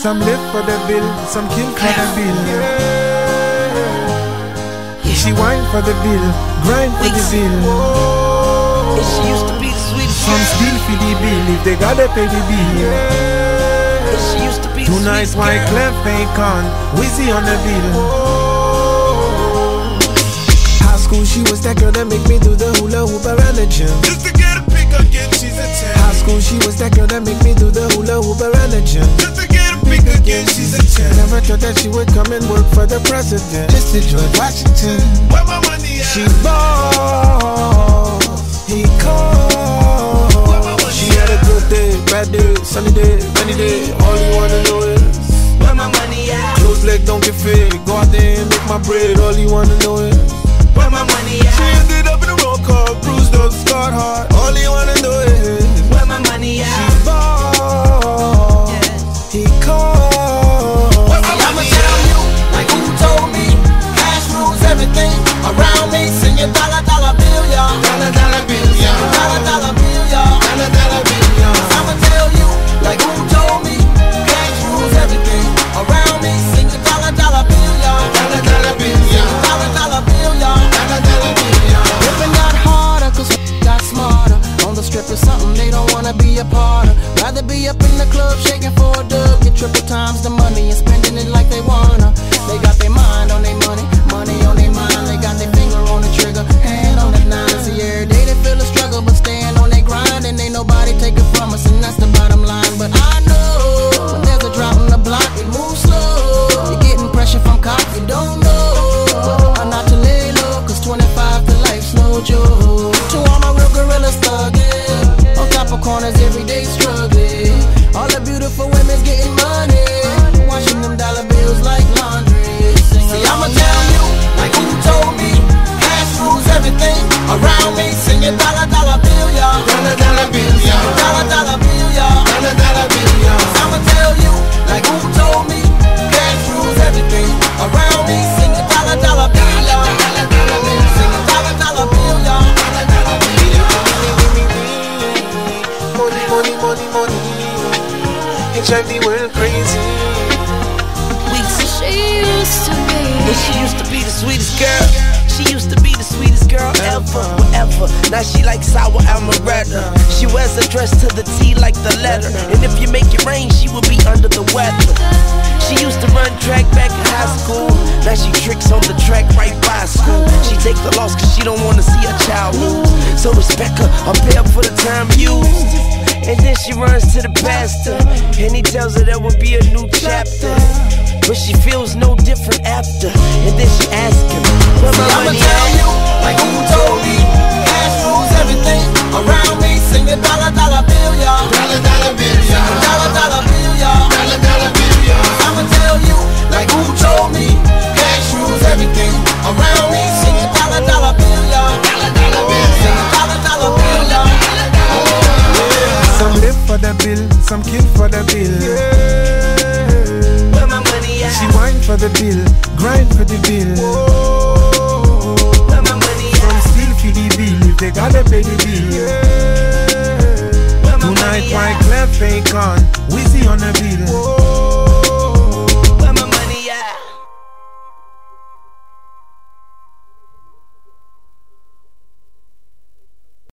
Some live for the bill, some kill for the bill. Yeah. She whine for the bill, grind for the bill. And she used to be the sweetest Some steal for the bill if they gotta pay the bill. And she used to be Tonight, sweetest white clef Akon, Weezy on the bill. Oh. High school, she was that girl that make me do the hula hoop again, she's a 10. Never thought that she would come and work for the president. Just to George Washington. Where my money at? She ball, he called. She had a good day, bad day, sunny day, rainy day. All you wanna know is Where my money at? close leg don't get fit. Go out there and make my bread. All you wanna know is Where my money at? she ended up in a roll call, bruised up, scarred heart. Dollar, It drive the world crazy. She used to be. And she used to be the sweetest girl. She used to be the sweetest girl ever, forever. Now she like sour amaretto. She wears a dress to the T like the letter. And if you make it rain, she will be under the weather. She used to run track back in high school. Now she tricks on the track right by school. She take the loss cause she don't wanna see her child lose. So respect her, up for the time used. And then she runs to the pastor. And he tells her there will be a new chapter. But she feels no different after. And then she asks him, Where my I'ma money tell at? you, like who told the bill, grind for the bill. My Some at? steal for the bill they gotta pay the bill. My Tonight, at? clef Akon, Weezy on the bill.